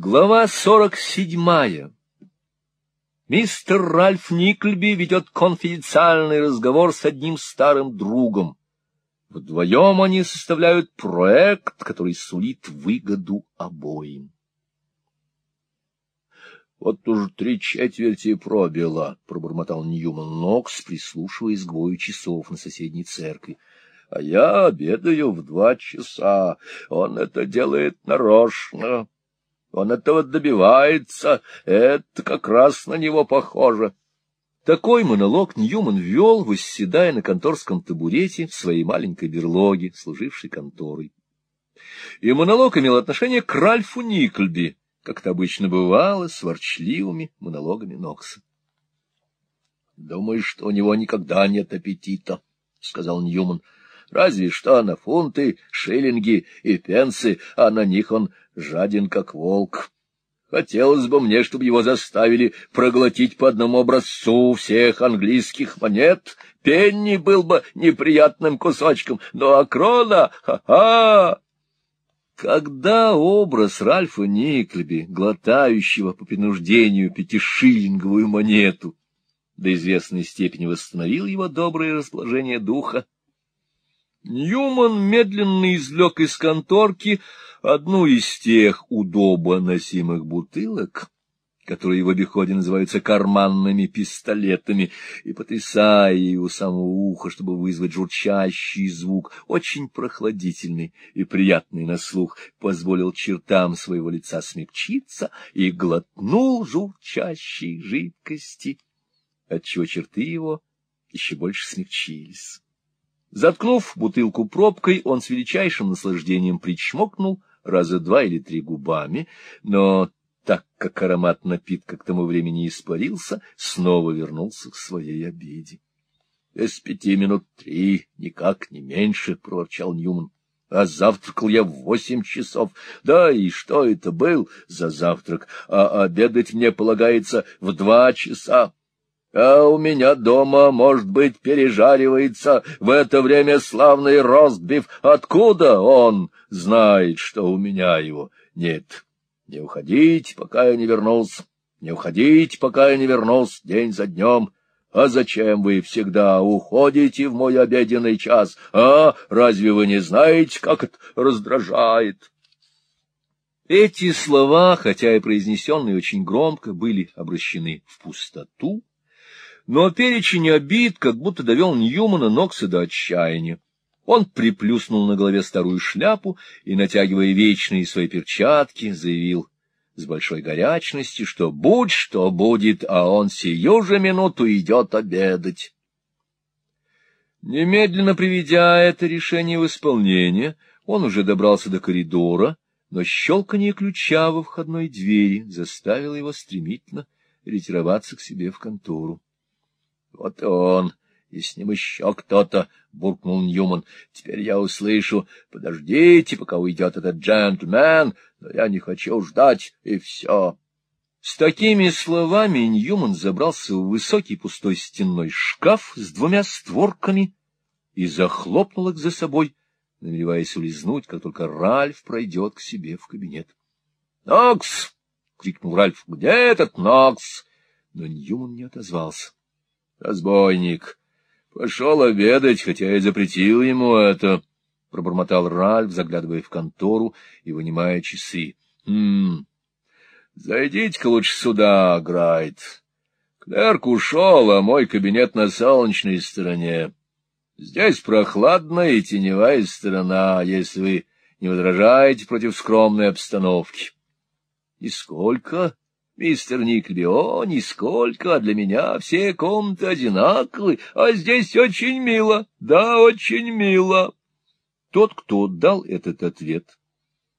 Глава сорок седьмая. Мистер Ральф Никльби ведет конфиденциальный разговор с одним старым другом. Вдвоем они составляют проект, который сулит выгоду обоим. — Вот уже три четверти пробило, — пробормотал Ньюман Нокс, прислушиваясь к бою часов на соседней церкви. — А я обедаю в два часа. Он это делает нарочно. Он этого добивается, это как раз на него похоже. Такой монолог Ньюман вел, восседая на конторском табурете в своей маленькой берлоге, служившей конторой. И монолог имел отношение к Ральфу Никльби, как это обычно бывало с ворчливыми монологами Нокса. — Думаешь, что у него никогда нет аппетита? — сказал Ньюман. — Разве что на фунты, шиллинги и пенсы, а на них он жаден как волк. Хотелось бы мне, чтобы его заставили проглотить по одному образцу всех английских монет. Пенни был бы неприятным кусочком, но крона, ха-ха! Когда образ Ральфа Никлеби, глотающего по принуждению пятишиллинговую монету, до известной степени восстановил его доброе расположение духа, Ньюман медленно извлек из конторки одну из тех удобо носимых бутылок, которые в обиходе называются карманными пистолетами, и, потрясая ее у самого уха, чтобы вызвать журчащий звук, очень прохладительный и приятный на слух, позволил чертам своего лица смягчиться и глотнул журчащей жидкости, отчего черты его еще больше смягчились. Заткнув бутылку пробкой, он с величайшим наслаждением причмокнул раза два или три губами, но так как аромат напитка к тому времени испарился, снова вернулся к своей обеде. — Без пяти минут три, никак не меньше, — проворчал Ньюман. — А завтракал я в восемь часов. Да, и что это был за завтрак? А обедать мне полагается в два часа. А у меня дома, может быть, пережаривается в это время славный ростбиф. Откуда он знает, что у меня его нет? Не уходить, пока я не вернулся. Не уходить, пока я не вернулся день за днем. А зачем вы всегда уходите в мой обеденный час? А разве вы не знаете, как это раздражает? Эти слова, хотя и произнесенные очень громко, были обращены в пустоту, но перечень обид как будто довел Ньюмана Нокса до отчаяния. Он приплюснул на голове старую шляпу и, натягивая вечные свои перчатки, заявил с большой горячностью, что будь что будет, а он сию же минуту идет обедать. Немедленно приведя это решение в исполнение, он уже добрался до коридора, но щелканье ключа во входной двери заставило его стремительно ретироваться к себе в контору. Вот он, и с ним еще кто-то, — буркнул Ньюман. — Теперь я услышу, подождите, пока уйдет этот джентльмен, но я не хочу ждать, и все. С такими словами Ньюман забрался в высокий пустой стенной шкаф с двумя створками и захлопнул их за собой, намереваясь улизнуть, как только Ральф пройдет к себе в кабинет. — Нокс! — крикнул Ральф. — Где этот Нокс? Но Ньюман не отозвался. Разбойник. Пошел обедать, хотя и запретил ему это, — пробормотал Ральф, заглядывая в контору и вынимая часы. — Хм... Зайдите-ка лучше сюда, Грайт. Клерк ушел, а мой кабинет на солнечной стороне. Здесь прохладная и теневая сторона, если вы не возражаете против скромной обстановки. — Нисколько, Мистер Никлби, о, нисколько, для меня все комнаты одинаковы, а здесь очень мило, да, очень мило. Тот, кто дал этот ответ,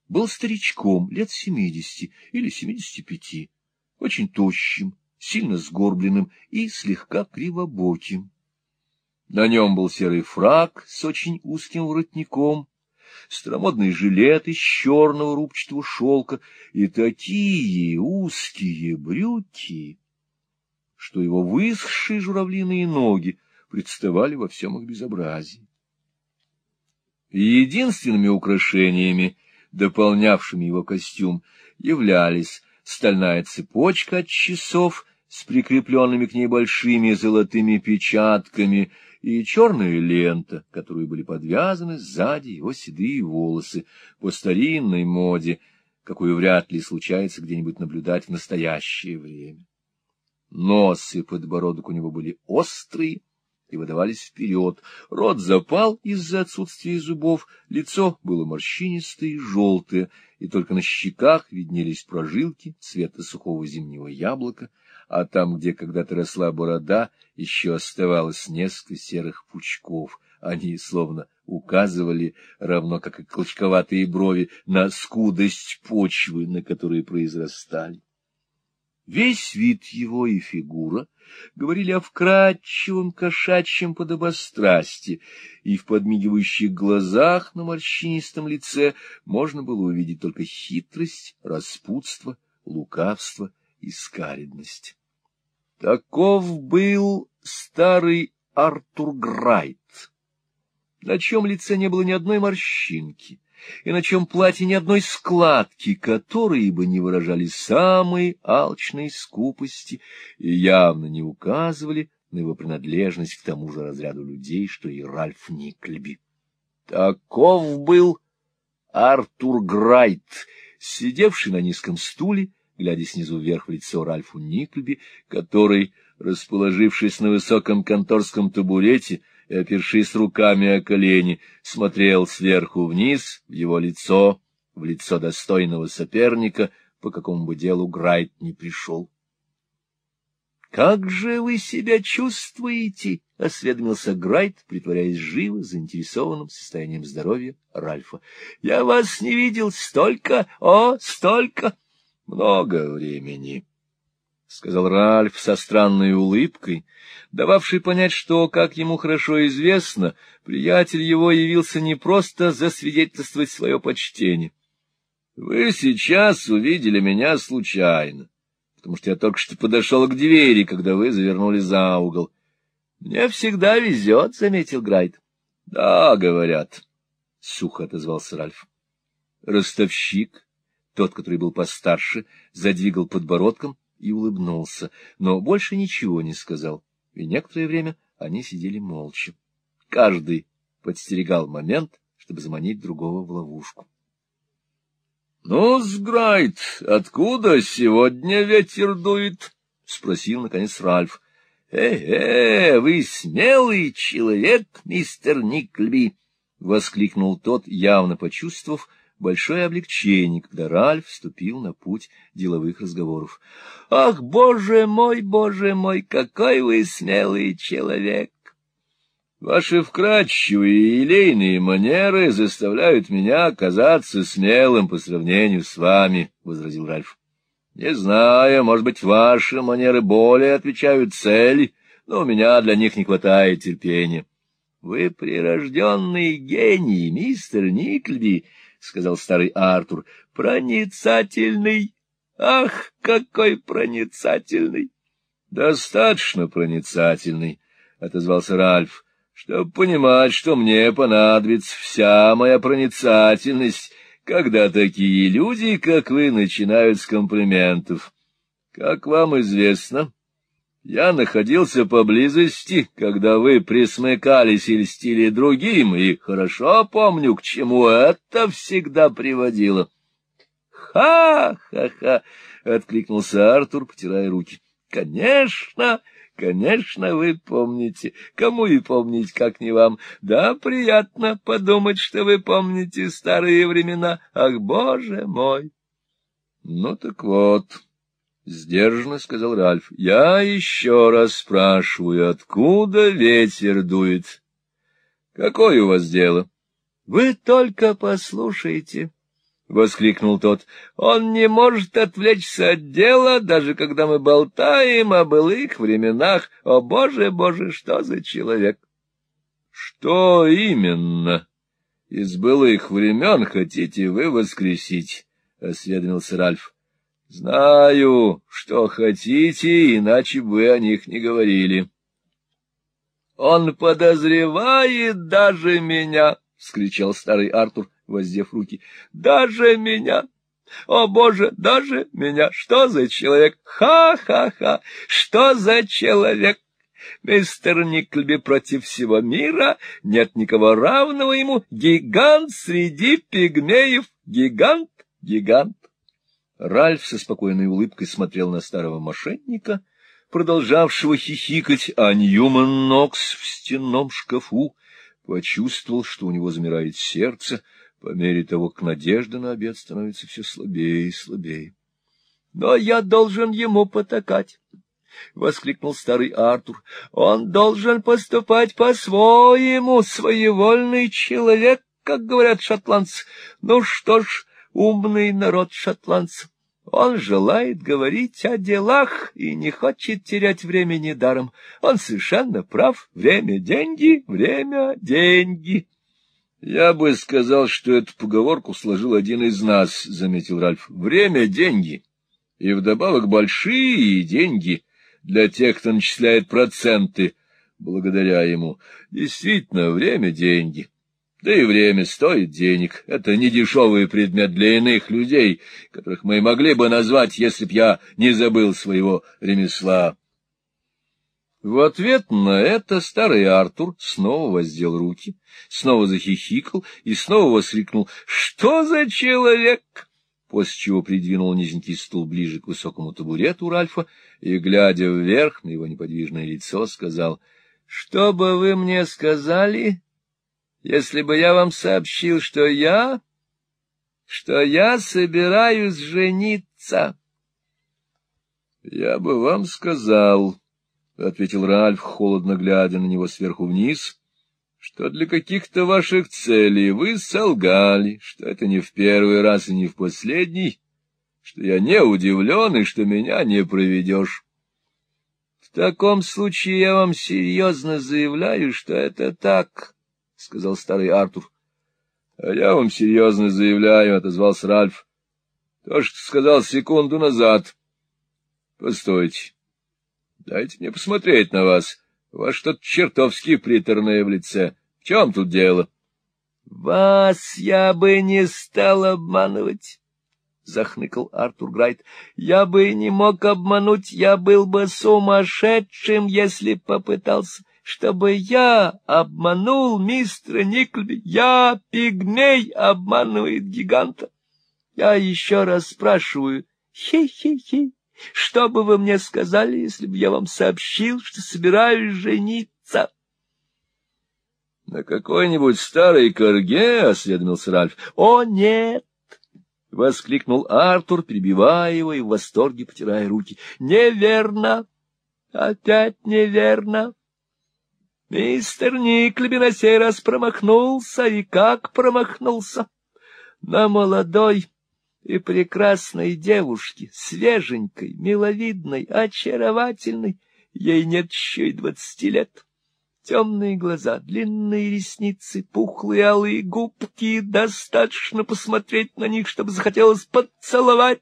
был старичком лет семидесяти или семидесяти пяти, очень тощим, сильно сгорбленным и слегка кривобоким. На нем был серый фраг с очень узким воротником, старомодный жилет из черного рубчатого шелка и такие узкие брюки, что его высохшие журавлиные ноги представали во всем их безобразии. Единственными украшениями дополнявшими его костюм, являлись стальная цепочка от часов с прикрепленными к ней большими золотыми печатками и черная лента, которой были подвязаны сзади его седые волосы по старинной моде, какую вряд ли случается где-нибудь наблюдать в настоящее время. Нос и подбородок у него были острые, и выдавались вперед. Рот запал из-за отсутствия зубов, лицо было морщинистое и желтое, и только на щеках виднелись прожилки цвета сухого зимнего яблока, а там, где когда-то росла борода, еще оставалось несколько серых пучков. Они словно указывали, равно как и клочковатые брови, на скудость почвы, на которой произрастали. Весь вид его и фигура говорили о вкрадчивом кошачьем подобострасти, и в подмигивающих глазах на морщинистом лице можно было увидеть только хитрость, распутство, лукавство и скаридность. Таков был старый Артур Грайт, на чем лице не было ни одной морщинки, и на чем платье ни одной складки, которые бы не выражали самой алчной скупости и явно не указывали на его принадлежность к тому же разряду людей, что и Ральф Никльби. Таков был Артур Грайт, сидевший на низком стуле, глядя снизу вверх в лицо Ральфу Никльби, который, расположившись на высоком конторском табурете, и, опершись руками о колени, смотрел сверху вниз в его лицо, в лицо достойного соперника, по какому бы делу Грайт не пришел. — Как же вы себя чувствуете? — осведомился Грайт, притворяясь живо заинтересованным состоянием здоровья Ральфа. — Я вас не видел столько, о, столько! Много времени. — сказал Ральф со странной улыбкой, дававший понять, что, как ему хорошо известно, приятель его явился не просто засвидетельствовать свое почтение. — Вы сейчас увидели меня случайно, потому что я только что подошел к двери, когда вы завернули за угол. — Мне всегда везет, — заметил Грайт. — Да, говорят, — сухо отозвался Ральф. Ростовщик, тот, который был постарше, задвигал подбородком, и улыбнулся, но больше ничего не сказал, и некоторое время они сидели молча. Каждый подстерегал момент, чтобы заманить другого в ловушку. — Ну, Сграйт, откуда сегодня ветер дует? — спросил, наконец, Ральф. «Э — Э-э, вы смелый человек, мистер Никльби! — воскликнул тот, явно почувствовав, большое облегчение, когда Ральф вступил на путь деловых разговоров. — Ах, боже мой, боже мой, какой вы смелый человек! Ваши вкрадчивые и елейные манеры заставляют меня казаться смелым по сравнению с вами, — возразил Ральф. — Не знаю, может быть, ваши манеры более отвечают цели, но у меня для них не хватает терпения. — Вы прирожденный гений, мистер Никльби, — сказал старый Артур. — Проницательный! Ах, какой проницательный! — Достаточно проницательный, — отозвался Ральф, — чтобы понимать, что мне понадобится вся моя проницательность, когда такие люди, как вы, начинают с комплиментов. Как вам известно... Я находился поблизости, когда вы присмыкались и льстили другим, и хорошо помню, к чему это всегда приводило. «Ха-ха-ха!» — откликнулся Артур, потирая руки. «Конечно, конечно, вы помните. Кому и помнить, как не вам. Да, приятно подумать, что вы помните старые времена. Ах, боже мой!» «Ну так вот...» — сдержанно сказал Ральф. — Я еще раз спрашиваю, откуда ветер дует? — Какое у вас дело? — Вы только послушайте, — воскликнул тот. — Он не может отвлечься от дела, даже когда мы болтаем о былых временах. О, боже, боже, что за человек! — Что именно из былых времен хотите вы воскресить? — осведомился Ральф. — Знаю, что хотите, иначе бы о них не говорили. Он подозревает даже меня, — вскричал старый Артур. — воздев руки. — Даже меня! О, Боже, даже меня! Что за человек? Ха-ха-ха! Что за человек? Мистер Никльби против всего мира, нет никого равного ему, гигант среди пигмеев, гигант, гигант. Ральф со спокойной улыбкой смотрел на старого мошенника, продолжавшего хихикать, а Ньюман Нокс в стенном шкафу почувствовал, что у него замирает сердце, по мере того, как надежда на обед становится все слабее и слабее. — Но я должен ему потакать. — воскликнул старый Артур. — Он должен поступать по-своему, своевольный человек, как говорят шотландцы. Ну что ж, умный народ шотландцев. Он желает говорить о делах и не хочет терять времени даром. Он совершенно прав. Время — деньги, время — деньги. — Я бы сказал, что эту поговорку сложил один из нас, — заметил Ральф. — Время — деньги. И вдобавок большие деньги для тех, кто начисляет проценты благодаря ему. Действительно, время — деньги. Да и время стоит денег. Это не дешевый предмет для иных людей, которых мы могли бы назвать, если б я не забыл своего ремесла. В ответ на это старый Артур снова воздел руки, снова захихикал и снова воскликнул «Что за человек?» после чего придвинул низенький стул ближе к высокому табурету Ральфа и, глядя вверх на его неподвижное лицо, сказал «Что бы вы мне сказали?» Если бы я вам сообщил, что я... что я собираюсь жениться. — Я бы вам сказал, — ответил Ральф, холодно глядя на него сверху вниз, — что для каких-то ваших целей вы солгали, что это не в первый раз и не в последний, что я не удивлен и что меня не проведешь. В таком случае я вам серьезно заявляю, что это так. —— сказал старый Артур. — А я вам серьезно заявляю, — отозвался Ральф. — То, что сказал секунду назад. — Постойте. Дайте мне посмотреть на вас. У вас что-то чертовски приторное в лице. В чем тут дело? — Вас я бы не стал обманывать, — захныкал Артур Грайт. — Я бы не мог обмануть, я был бы сумасшедшим, если попытался чтобы я обманул мистера Никльби. Я, пигмей, обманывает гиганта. Я еще раз спрашиваю, хи-хи-хи, что бы вы мне сказали, если бы я вам сообщил, что собираюсь жениться? — На какой-нибудь старой корге? — осведомился Ральф. — О, нет! — воскликнул Артур, перебивая его и в восторге потирая руки. — Неверно! Опять неверно! Мистер Никлеби на сей раз промахнулся, и как промахнулся! На молодой и прекрасной девушке, свеженькой, миловидной, очаровательной, ей нет еще и двадцати лет. Темные глаза, длинные ресницы, пухлые алые губки, достаточно посмотреть на них, чтобы захотелось поцеловать.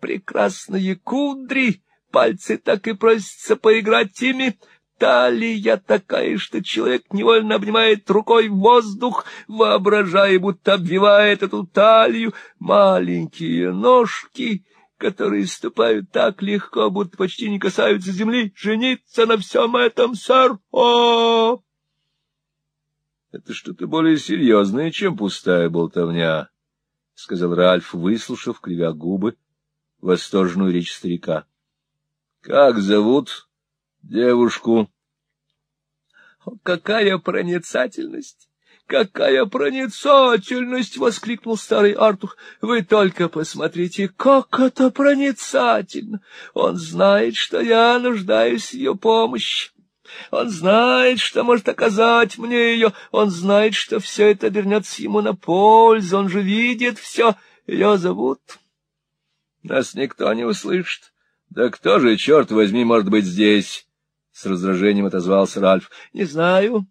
Прекрасные кудри, пальцы так и просятся поиграть ими, талия такая, что человек невольно обнимает рукой воздух, воображая, будто обвивает эту талию, маленькие ножки, которые ступают так легко, будто почти не касаются земли, жениться на всем этом, сэр, о Это что-то более серьезное, чем пустая болтовня, — сказал Ральф, выслушав, кривя губы, восторженную речь старика. — Как зовут девушку. — Какая проницательность! Какая проницательность! — воскликнул старый Артур. — Вы только посмотрите, как это проницательно! Он знает, что я нуждаюсь в ее помощи. Он знает, что может оказать мне ее. Он знает, что все это вернется ему на пользу. Он же видит все. Ее зовут. Нас никто не услышит. Да кто же, черт возьми, может быть здесь? С раздражением отозвался Ральф. — Не знаю.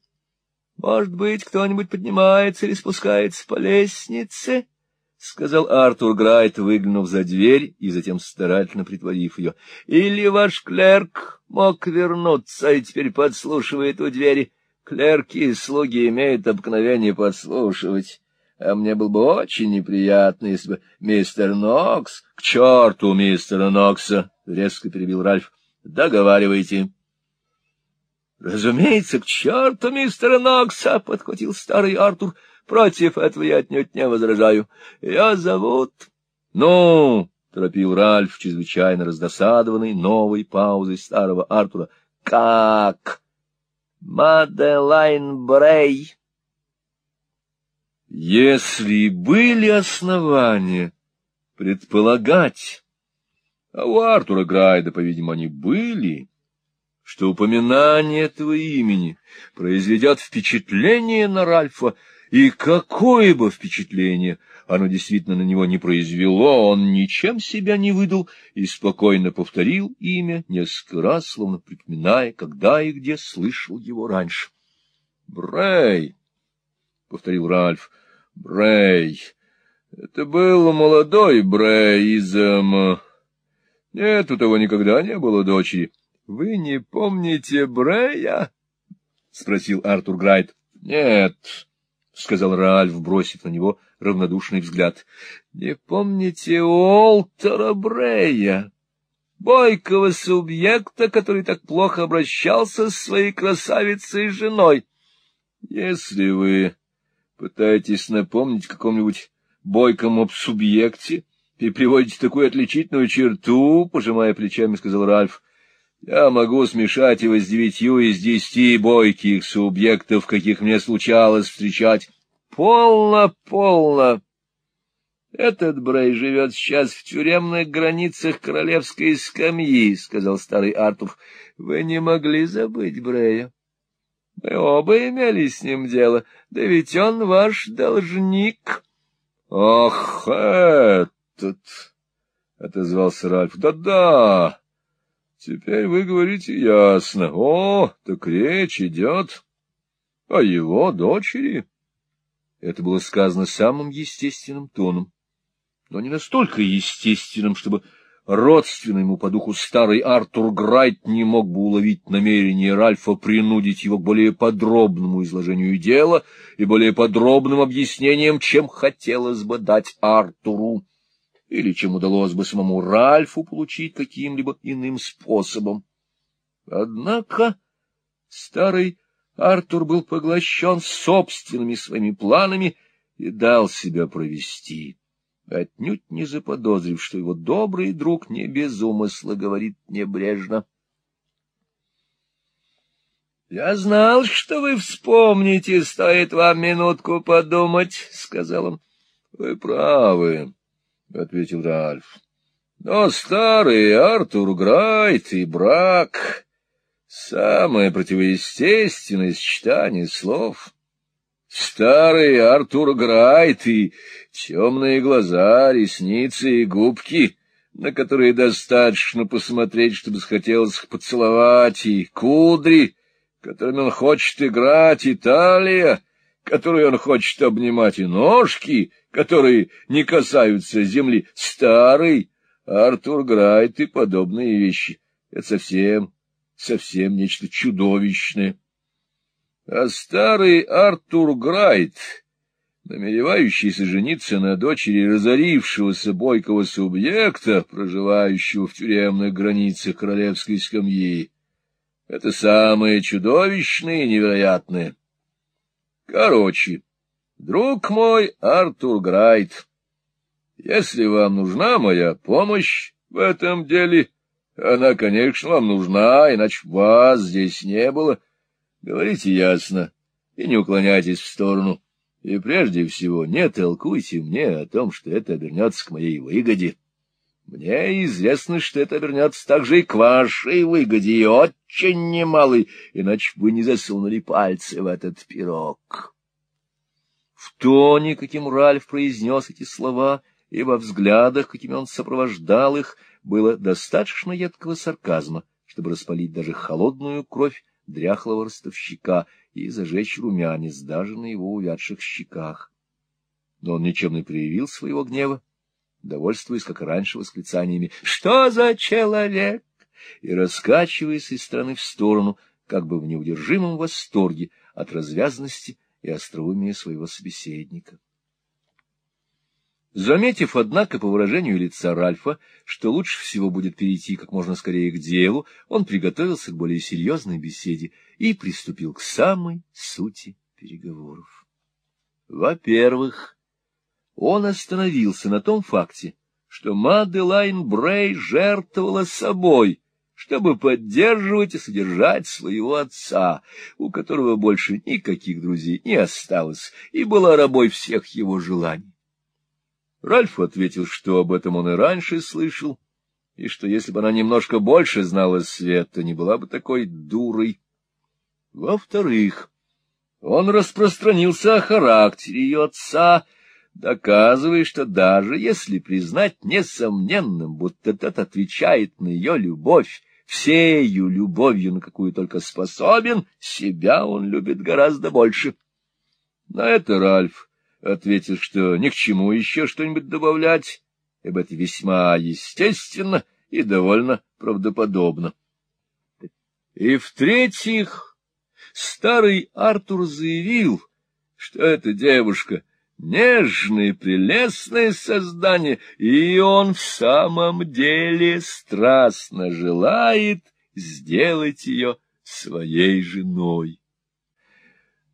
Может быть, кто-нибудь поднимается или спускается по лестнице? — сказал Артур Грайт, выглянув за дверь и затем старательно притворив ее. — Или ваш клерк мог вернуться и теперь подслушивает у двери. Клерки и слуги имеют обыкновение подслушивать. А мне было бы очень неприятно, если бы мистер Нокс... — К черту мистера Нокса! — резко перебил Ральф. — Договаривайте. — Разумеется, к черту мистера Нокса! — подхватил старый Артур. — Против этого я отнюдь не возражаю. Я зовут... — Ну, — торопил Ральф, чрезвычайно раздосадованный новой паузой старого Артура. — Как? — Маделайн Брей. Если были основания предполагать, а у Артура Грайда, по-видимому, они были, что упоминание этого имени произведет впечатление на Ральфа, и какое бы впечатление оно действительно на него не произвело, он ничем себя не выдал и спокойно повторил имя несколько раз, словно припоминая, когда и где слышал его раньше. — Брей! — повторил Ральф. Брей. Это был молодой Брей из... Эм... Нет, у того никогда не было дочери. — Вы не помните Брея? — спросил Артур Грайт. — Нет, — сказал Ральф, бросив на него равнодушный взгляд. — Не помните Уолтера Брея? бойкого субъекта, который так плохо обращался с своей красавицей женой. Если вы Пытаетесь напомнить каком-нибудь бойком субъекте и приводите такую отличительную черту, — пожимая плечами, сказал Ральф. — Я могу смешать его с девятью из десяти бойких субъектов, каких мне случалось встречать. — Полно, полно! Этот Брей живет сейчас в тюремных границах королевской скамьи, — сказал старый Артур. — Вы не могли забыть Брея. Мы оба имели с ним дело, да ведь он ваш должник. — Ах, этот! — отозвался Ральф. Да — Да-да, теперь вы говорите ясно. О, так речь идет о его дочери. Это было сказано самым естественным тоном, но не настолько естественным, чтобы родственный ему по духу старый Артур Грайт не мог бы уловить намерение Ральфа принудить его к более подробному изложению дела и более подробным объяснениям, чем хотелось бы дать Артуру, или чем удалось бы самому Ральфу получить каким-либо иным способом. Однако старый Артур был поглощен собственными своими планами и дал себя провести отнюдь не заподозрив, что его добрый друг не без умысла говорит небрежно. — Я знал, что вы вспомните, стоит вам минутку подумать, — сказал он. — Вы правы, — ответил Ральф. — Но старый Артур Грайт и брак — самое противоестественное сочетание слов — Старый Артур Грайт и темные глаза, ресницы и губки, на которые достаточно посмотреть, чтобы захотелось поцеловать, и кудри, которыми он хочет играть, и талия, которую он хочет обнимать, и ножки, которые не касаются земли. Старый Артур Грайт и подобные вещи — это совсем, совсем нечто чудовищное. А старый Артур Грайт, намеревающийся жениться на дочери разорившегося бойкого субъекта, проживающего в тюремных границах королевской скамьи, это самое чудовищное и невероятное. Короче, друг мой Артур Грайт, если вам нужна моя помощь в этом деле, она, конечно, вам нужна, иначе вас здесь не было — Говорите ясно и не уклоняйтесь в сторону. И прежде всего не толкуйте мне о том, что это обернется к моей выгоде. Мне известно, что это обернется также и к вашей выгоде, и очень немалой, иначе бы не засунули пальцы в этот пирог. В тоне, каким Ральф произнес эти слова, и во взглядах, какими он сопровождал их, было достаточно едкого сарказма, чтобы распалить даже холодную кровь дряхлого ростовщика и зажечь румянец даже на его увядших щеках. Но он ничем не проявил своего гнева, довольствуясь, как раньше, восклицаниями «Что за человек?» и раскачиваясь из стороны в сторону, как бы в неудержимом восторге от развязности и остроумия своего собеседника. Заметив, однако, по выражению лица Ральфа, что лучше всего будет перейти как можно скорее к делу, он приготовился к более серьезной беседе и приступил к самой сути переговоров. Во-первых, он остановился на том факте, что Маделайн Брей жертвовала собой, чтобы поддерживать и содержать своего отца, у которого больше никаких друзей не осталось, и была рабой всех его желаний. Ральф ответил, что об этом он и раньше слышал, и что если бы она немножко больше знала света, не была бы такой дурой. Во-вторых, он распространился о характере ее отца, доказывая, что даже если признать несомненным, будто тот отвечает на ее любовь, всею любовью, на какую только способен, себя он любит гораздо больше. На это Ральф ответил, что ни к чему еще что-нибудь добавлять, ибо это весьма естественно и довольно правдоподобно. И в-третьих, старый Артур заявил, что эта девушка — нежное, прелестное создание, и он в самом деле страстно желает сделать ее своей женой.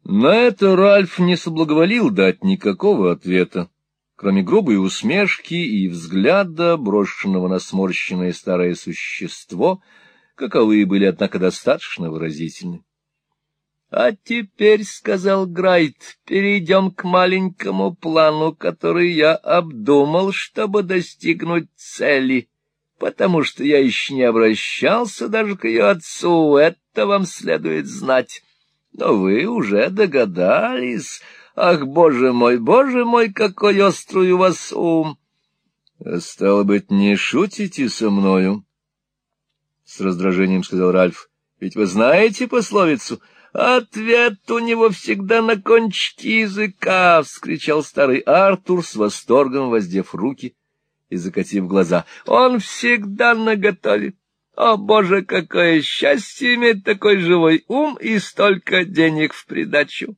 На это Ральф не соблаговолил дать никакого ответа, кроме грубой усмешки и взгляда, брошенного на сморщенное старое существо, каковые были, однако, достаточно выразительны. — А теперь, — сказал Грайт, — перейдем к маленькому плану, который я обдумал, чтобы достигнуть цели, потому что я еще не обращался даже к ее отцу, это вам следует знать. Но вы уже догадались. Ах, боже мой, боже мой, какой острый у вас ум! — Стало быть, не шутите со мною? — с раздражением сказал Ральф. — Ведь вы знаете пословицу? Ответ у него всегда на кончике языка! — вскричал старый Артур с восторгом, воздев руки и закатив глаза. — Он всегда наготове. О, Боже, какое счастье иметь такой живой ум и столько денег в придачу!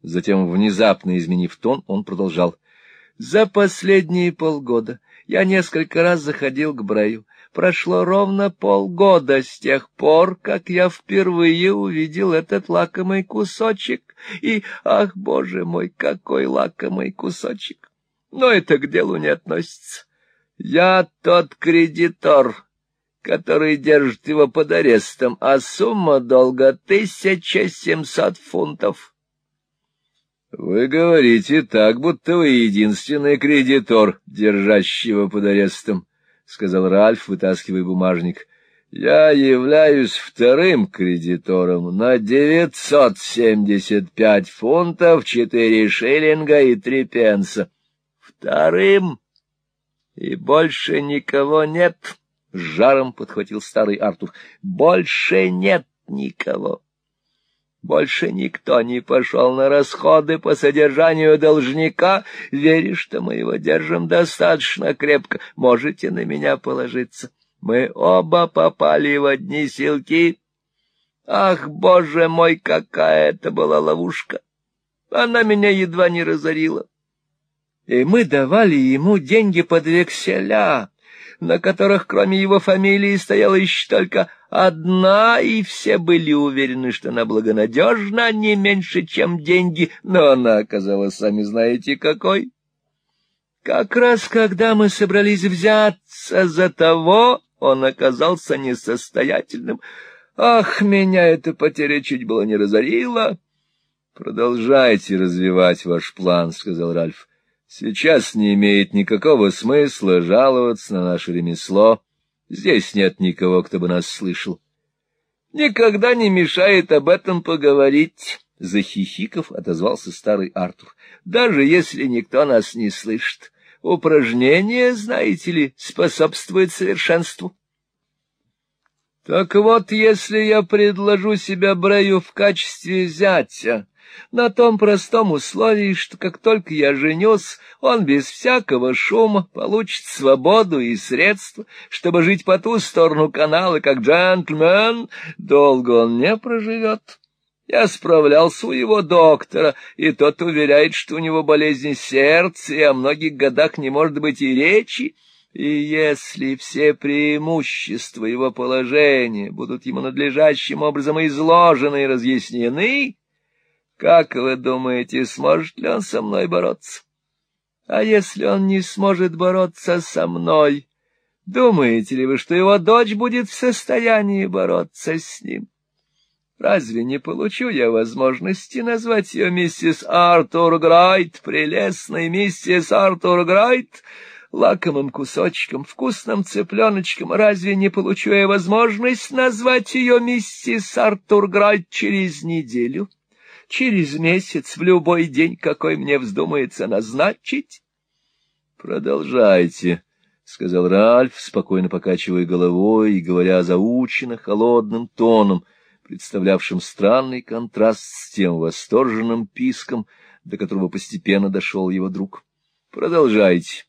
Затем, внезапно изменив тон, он продолжал. За последние полгода я несколько раз заходил к Брею. Прошло ровно полгода с тех пор, как я впервые увидел этот лакомый кусочек. И, ах, боже мой, какой лакомый кусочек! Но это к делу не относится. Я тот кредитор, который держит его под арестом, а сумма долга — тысяча семьсот фунтов. — Вы говорите так, будто вы единственный кредитор, держащий его под арестом, — сказал Ральф, вытаскивая бумажник. — Я являюсь вторым кредитором на девятьсот семьдесят пять фунтов, четыре шиллинга и три пенса. — Вторым? И больше никого нет? —— с жаром подхватил старый Артур. — Больше нет никого. Больше никто не пошел на расходы по содержанию должника. Веришь, что мы его держим достаточно крепко. Можете на меня положиться. Мы оба попали в одни силки. Ах, боже мой, какая это была ловушка! Она меня едва не разорила. И мы давали ему деньги под векселя на которых кроме его фамилии стояла еще только одна, и все были уверены, что она благонадежна не меньше, чем деньги, но она оказалась, сами знаете, какой. Как раз когда мы собрались взяться за того, он оказался несостоятельным. Ах, меня эта потеря чуть было не разорила. — Продолжайте развивать ваш план, — сказал Ральф. Сейчас не имеет никакого смысла жаловаться на наше ремесло. Здесь нет никого, кто бы нас слышал. Никогда не мешает об этом поговорить. Захихиков отозвался старый Артур. Даже если никто нас не слышит, упражнение, знаете ли, способствует совершенству. Так вот, если я предложу себя Брею в качестве зятя, на том простом условии, что как только я женюсь, он без всякого шума получит свободу и средства, чтобы жить по ту сторону канала, как джентльмен, долго он не проживет. Я справлялся у его доктора, и тот уверяет, что у него болезнь сердца, и о многих годах не может быть и речи. И если все преимущества его положения будут ему надлежащим образом изложены и разъяснены, как вы думаете, сможет ли он со мной бороться? А если он не сможет бороться со мной, думаете ли вы, что его дочь будет в состоянии бороться с ним? Разве не получу я возможности назвать ее миссис Артур Грайт, прелестной миссис Артур Грайт, лакомым кусочком, вкусным цыпленочком? Разве не получу я возможность назвать ее миссис Артур Грайт через неделю, через месяц, в любой день, какой мне вздумается назначить? Продолжайте. — сказал Ральф, спокойно покачивая головой и говоря заучено холодным тоном — представлявшим странный контраст с тем восторженным писком, до которого постепенно дошел его друг. — Продолжайте.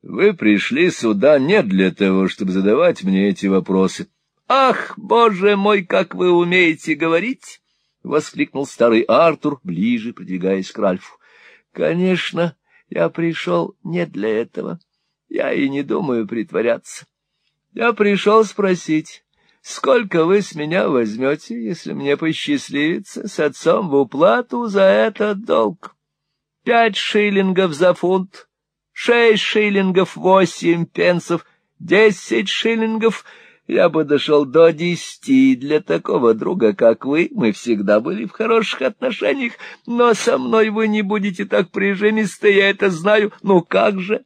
Вы пришли сюда не для того, чтобы задавать мне эти вопросы. — Ах, боже мой, как вы умеете говорить! — воскликнул старый Артур, ближе продвигаясь к Ральфу. — Конечно, я пришел не для этого. Я и не думаю притворяться. Я пришел спросить, Сколько вы с меня возьмете, если мне посчастливится с отцом в уплату за этот долг? Пять шиллингов за фунт, шесть шиллингов восемь пенсов, десять шиллингов. Я бы дошел до десяти. Для такого друга, как вы, мы всегда были в хороших отношениях, но со мной вы не будете так прижимисты, я это знаю. Ну как же?